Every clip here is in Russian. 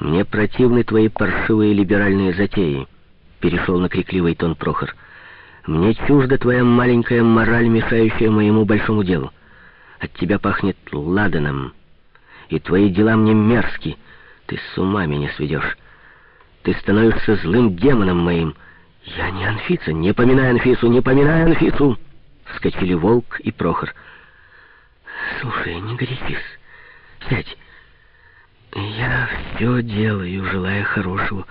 Мне противны твои паршивые либеральные затеи, перешел на крикливый тон Прохор. Мне чужда твоя маленькая мораль, мешающая моему большому делу. От тебя пахнет ладаном, и твои дела мне мерзки. Ты с ума меня сведешь. Ты становишься злым демоном моим. Я не Анфиса, не поминай Анфису, не поминай Анфису! Вскочили Волк и Прохор. Слушай, не горячись. Сядь. Я все делаю, желая хорошего.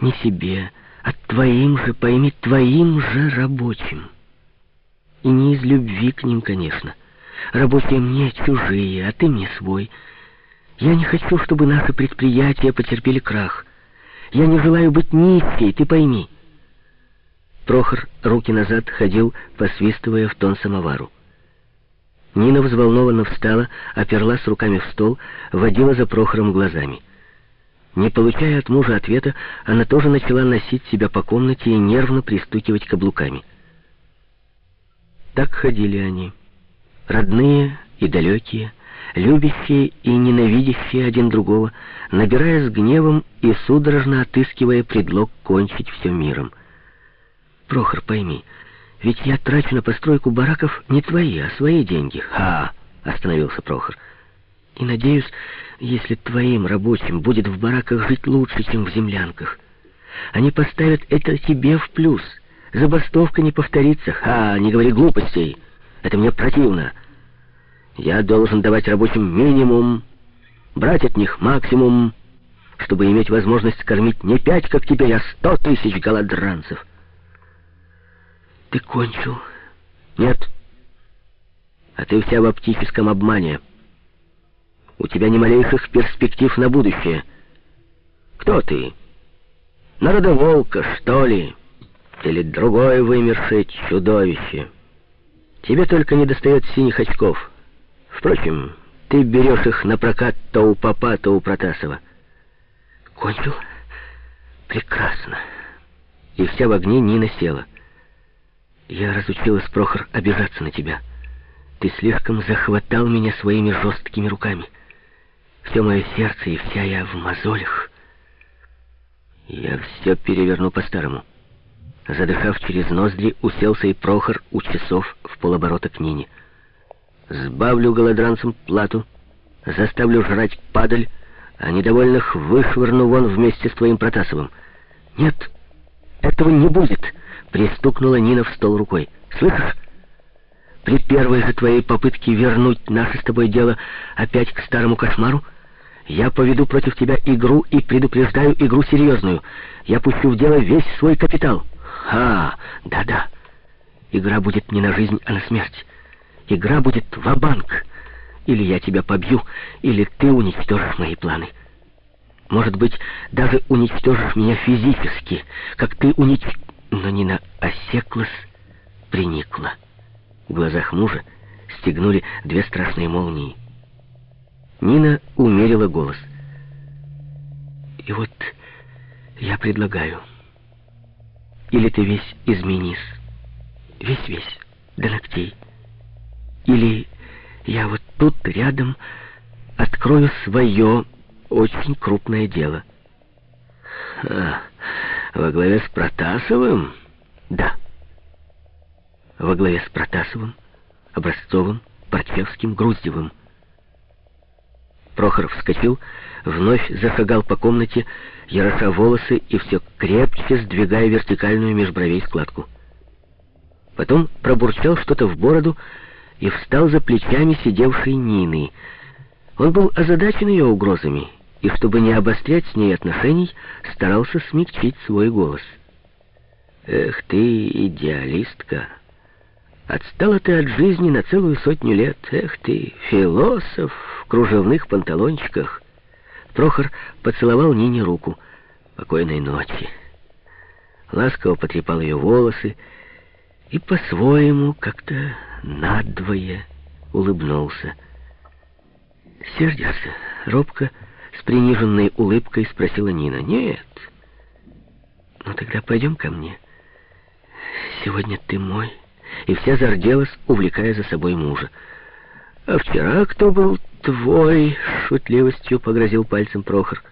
Не себе, а твоим же, пойми, твоим же рабочим. И не из любви к ним, конечно. Рабочие мне чужие, а ты мне свой. Я не хочу, чтобы наши предприятия потерпели крах. Я не желаю быть нищей, ты пойми. Прохор руки назад ходил, посвистывая в тон самовару. Нина взволнованно встала, оперлась руками в стол, водила за Прохором глазами. Не получая от мужа ответа, она тоже начала носить себя по комнате и нервно пристукивать каблуками. Так ходили они, родные и далекие, любящие и ненавидящие один другого, набирая с гневом и судорожно отыскивая предлог кончить все миром. «Прохор, пойми, — ведь я трачу на постройку бараков не твои, а свои деньги. Ха! Остановился Прохор. И надеюсь, если твоим рабочим будет в бараках жить лучше, чем в землянках, они поставят это тебе в плюс. Забастовка не повторится. Ха! Не говори глупостей. Это мне противно. Я должен давать рабочим минимум, брать от них максимум, чтобы иметь возможность кормить не пять, как теперь, а сто тысяч голодранцев. Ты кончил? Нет. А ты вся в оптическом обмане. У тебя ни малейших перспектив на будущее. Кто ты? Народоволка, что ли? Или другое вымершее чудовище? Тебе только не достает синих очков. Впрочем, ты берешь их на прокат то у папа, то у Протасова. Кончил? Прекрасно. И вся в огне Нина села. Я разучилась, Прохор, обижаться на тебя. Ты слишком захватал меня своими жесткими руками. Все мое сердце и вся я в мозолях. Я все переверну по-старому. Задыхав через ноздри, уселся и Прохор у часов в полоборота к Нине. Сбавлю голодранцам плату, заставлю жрать падаль, а недовольных вышвырну вон вместе с твоим Протасовым. Нет, этого не будет. Пристукнула Нина в стол рукой. «Слышишь? При первой же твоей попытке вернуть наше с тобой дело опять к старому кошмару, я поведу против тебя игру и предупреждаю игру серьезную. Я пущу в дело весь свой капитал. Ха, да-да. Игра будет не на жизнь, а на смерть. Игра будет ва-банк. Или я тебя побью, или ты уничтожишь мои планы. Может быть, даже уничтожишь меня физически, как ты уничтожишь но Нина осеклась, приникла. В глазах мужа стегнули две страшные молнии. Нина умерила голос. «И вот я предлагаю, или ты весь изменись, весь-весь, до ногтей, или я вот тут рядом открою свое очень крупное дело». «Ха!» Во главе с Протасовым? Да. Во главе с Протасовым, Образцовым, Парчевским, Груздевым. Прохоров вскочил, вновь зашагал по комнате, яроша волосы и все крепче сдвигая вертикальную межбровей складку. Потом пробурчал что-то в бороду и встал за плечами сидевшей Нины. Он был озадачен ее угрозами и, чтобы не обострять с ней отношений, старался смягчить свой голос. «Эх ты, идеалистка! Отстала ты от жизни на целую сотню лет. Эх ты, философ в кружевных панталончиках!» Прохор поцеловал Нине руку. «Покойной ночи!» Ласково потрепал ее волосы и по-своему как-то надвое улыбнулся. «Сердишься?» — робко с приниженной улыбкой спросила Нина. «Нет». «Ну тогда пойдем ко мне. Сегодня ты мой». И вся зарделась, увлекая за собой мужа. «А вчера кто был твой?» — шутливостью погрозил пальцем Прохор.